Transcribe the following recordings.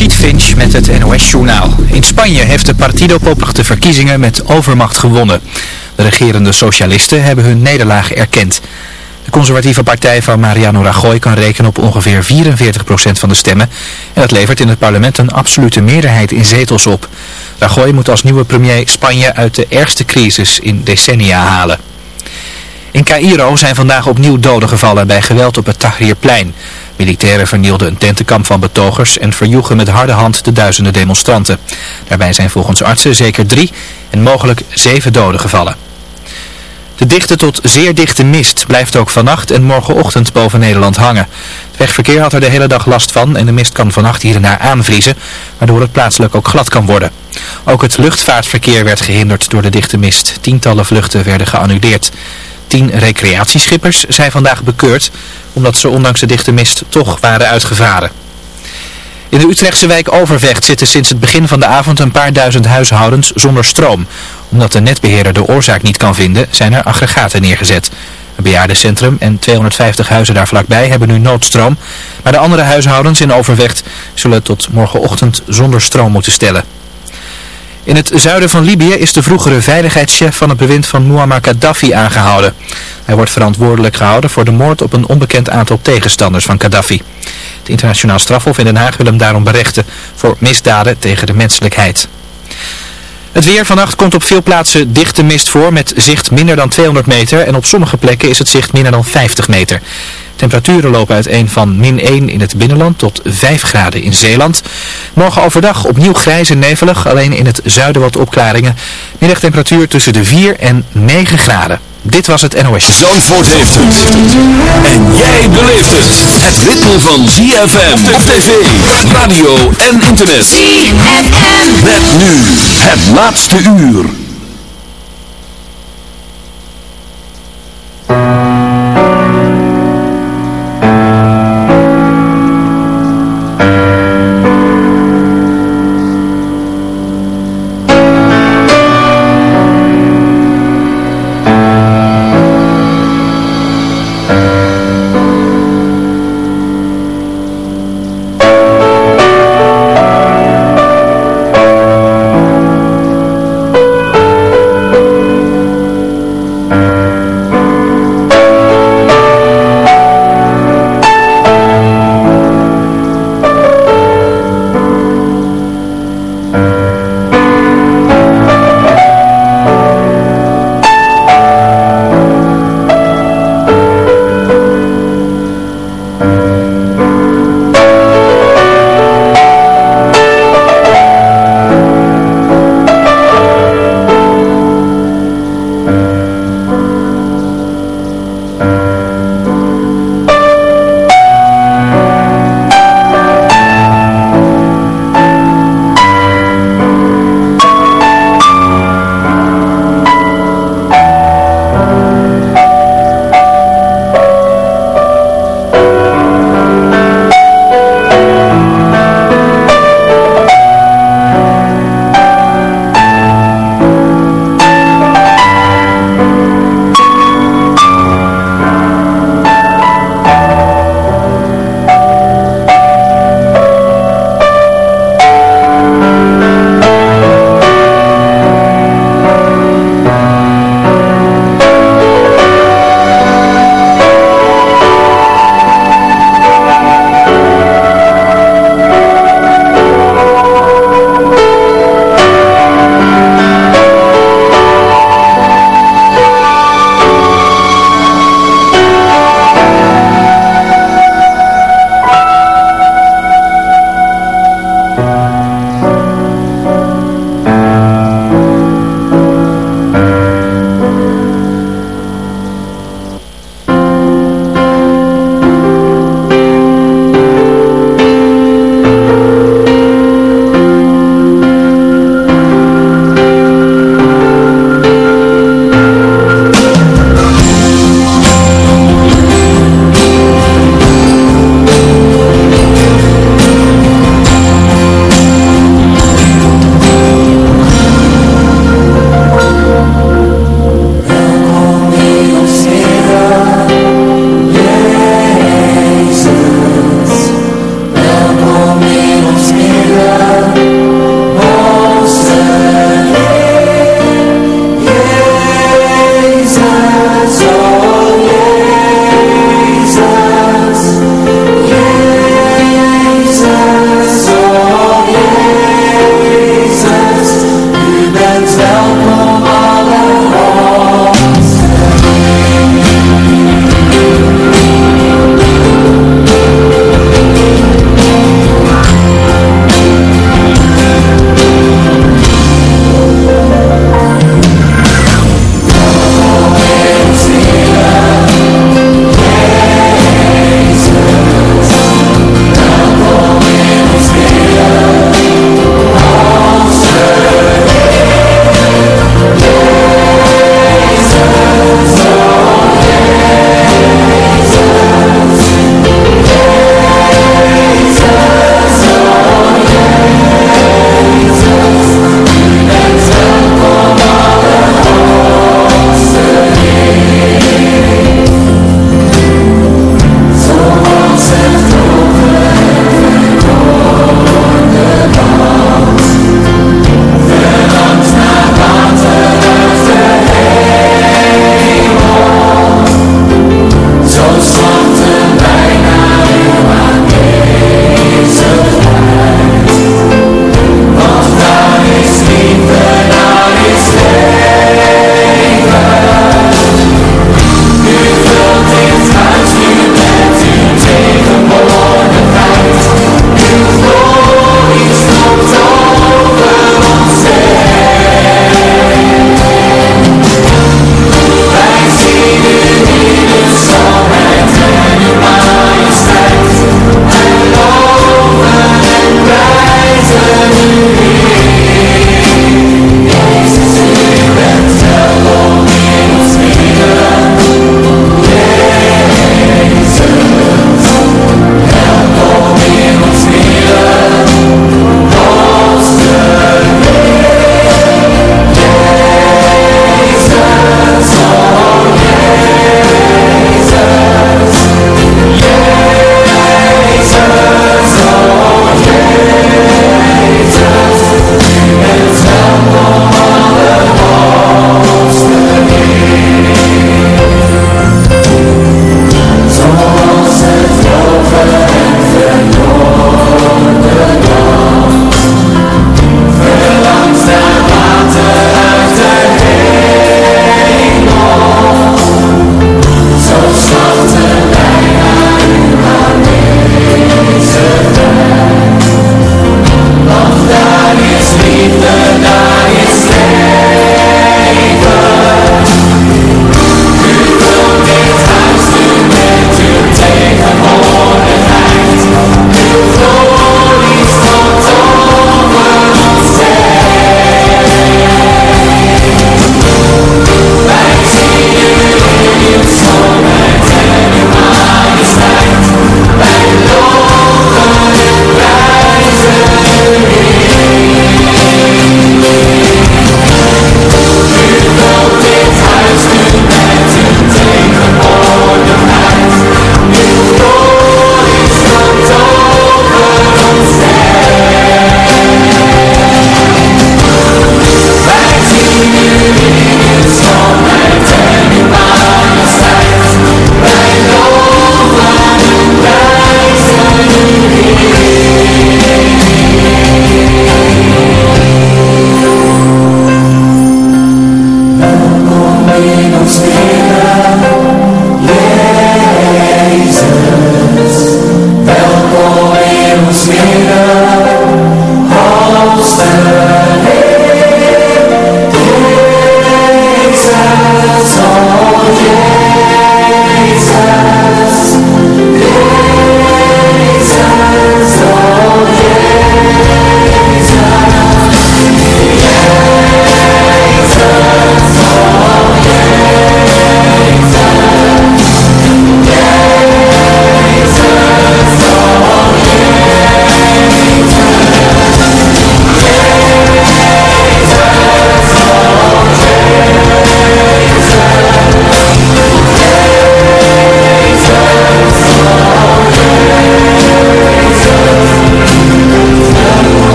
Rachid Finch met het NOS-journaal. In Spanje heeft de Partido Popular de verkiezingen met overmacht gewonnen. De regerende socialisten hebben hun nederlaag erkend. De conservatieve partij van Mariano Rajoy kan rekenen op ongeveer 44% van de stemmen. En dat levert in het parlement een absolute meerderheid in zetels op. Rajoy moet als nieuwe premier Spanje uit de ergste crisis in decennia halen. In Cairo zijn vandaag opnieuw doden gevallen bij geweld op het Tahrirplein. Militairen vernielden een tentenkamp van betogers en verjoegen met harde hand de duizenden demonstranten. Daarbij zijn volgens artsen zeker drie en mogelijk zeven doden gevallen. De dichte tot zeer dichte mist blijft ook vannacht en morgenochtend boven Nederland hangen. Het wegverkeer had er de hele dag last van en de mist kan vannacht hier en daar aanvriezen, waardoor het plaatselijk ook glad kan worden. Ook het luchtvaartverkeer werd gehinderd door de dichte mist. Tientallen vluchten werden geannuleerd. Tien recreatieschippers zijn vandaag bekeurd omdat ze ondanks de dichte mist toch waren uitgevaren. In de Utrechtse wijk Overvecht zitten sinds het begin van de avond een paar duizend huishoudens zonder stroom. Omdat de netbeheerder de oorzaak niet kan vinden, zijn er aggregaten neergezet. Een bejaardencentrum en 250 huizen daar vlakbij hebben nu noodstroom. Maar de andere huishoudens in Overvecht zullen tot morgenochtend zonder stroom moeten stellen. In het zuiden van Libië is de vroegere veiligheidschef van het bewind van Muammar Gaddafi aangehouden. Hij wordt verantwoordelijk gehouden voor de moord op een onbekend aantal tegenstanders van Gaddafi. Het internationaal strafhof in Den Haag wil hem daarom berechten voor misdaden tegen de menselijkheid. Het weer vannacht komt op veel plaatsen dichte mist voor met zicht minder dan 200 meter en op sommige plekken is het zicht minder dan 50 meter. Temperaturen lopen uiteen van min 1 in het binnenland tot 5 graden in Zeeland. Morgen overdag opnieuw grijs en nevelig, alleen in het zuiden wat opklaringen. Middagtemperatuur tussen de 4 en 9 graden. Dit was het NOS. Zandvoort heeft het. En jij beleeft het. Het ritme van ZFM op tv, radio en internet. ZFM. Met nu het laatste uur.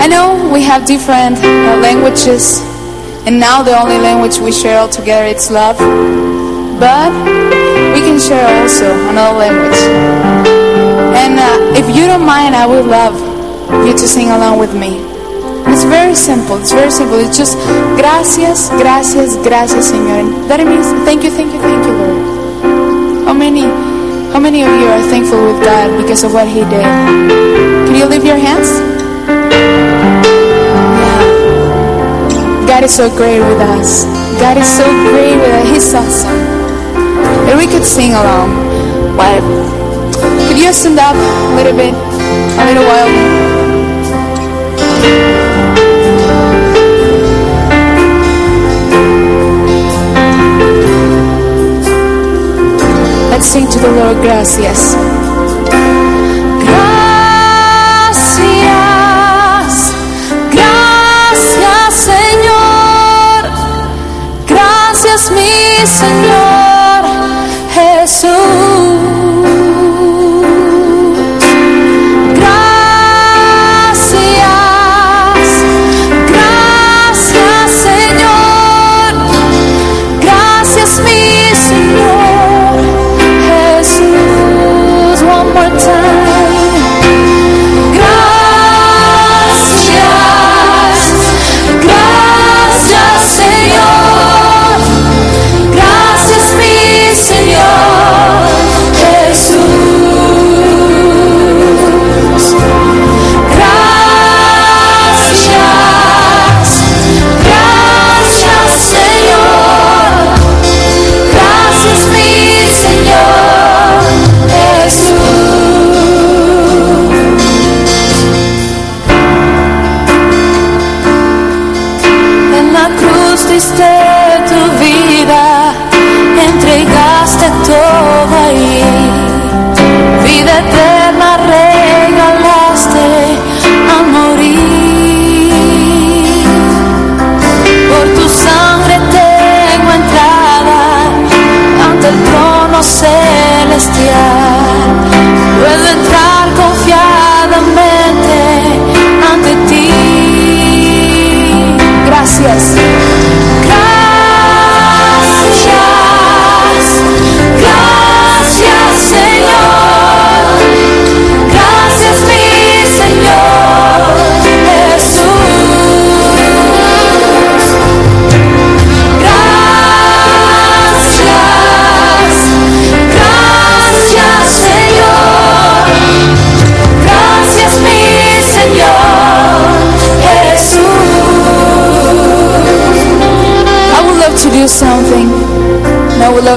I know we have different uh, languages, and now the only language we share all together is love. But we can share also another language. And uh, if you don't mind, I would love you to sing along with me. It's very simple. It's very simple. It's just gracias, gracias, gracias, Señor. That means thank you, thank you, thank you, Lord. How many, how many of you are thankful with God because of what He did? Can you lift your hands? God is so great with us. God is so great with us. He's awesome. And we could sing along. But Could you stand up a little bit, a little while? Let's sing to the Lord, gracias. Mi Señor Jesús.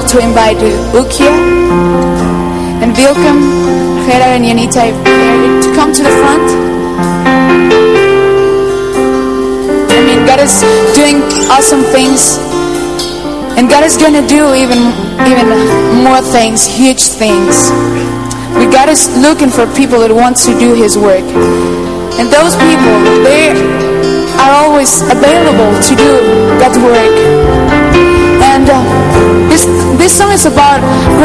Love to invite Ukia and Vilcom, Gerard and Yanita to come to the front. I mean, God is doing awesome things. And God is going to do even, even more things, huge things. But God is looking for people that want to do His work. And those people, they are always available to do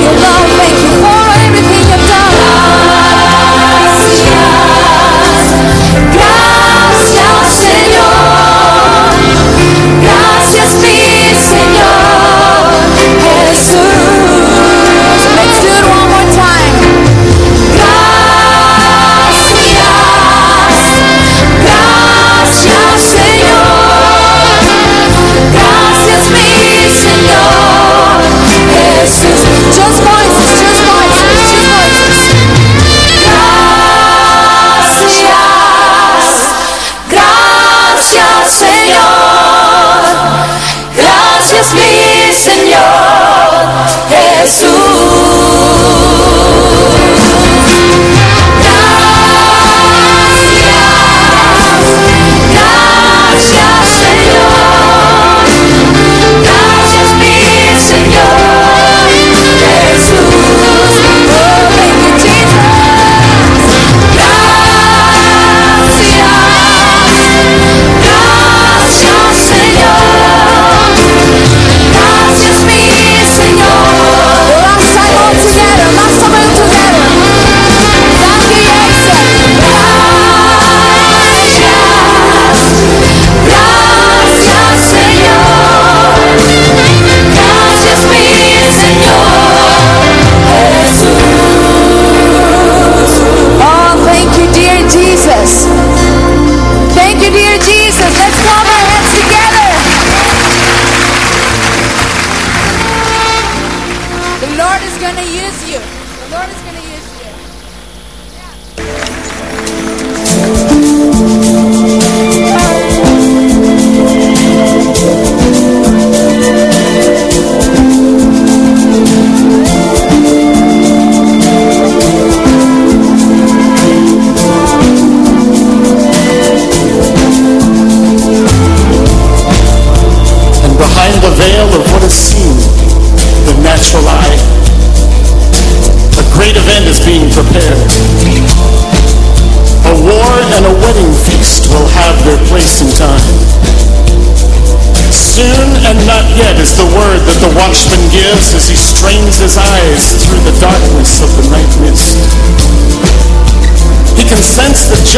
you love,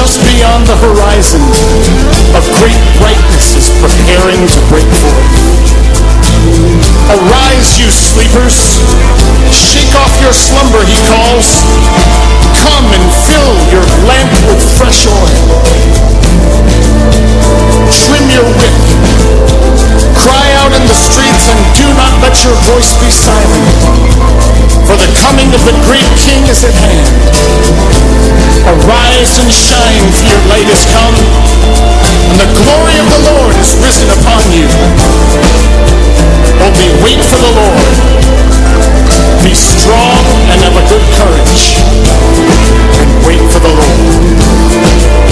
just beyond the horizon, a great brightness is preparing to break forth. Arise, you sleepers! Shake off your slumber, he calls. Come and fill your lamp with fresh oil. Trim your wick. Cry out in the streets and do not let your voice be silent. For the coming of the great King is at hand. Arise and shine, for your light is come, and the glory of the Lord is risen upon you. Only wait for the Lord. Be strong and have a good courage, and wait for the Lord.